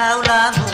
sao làm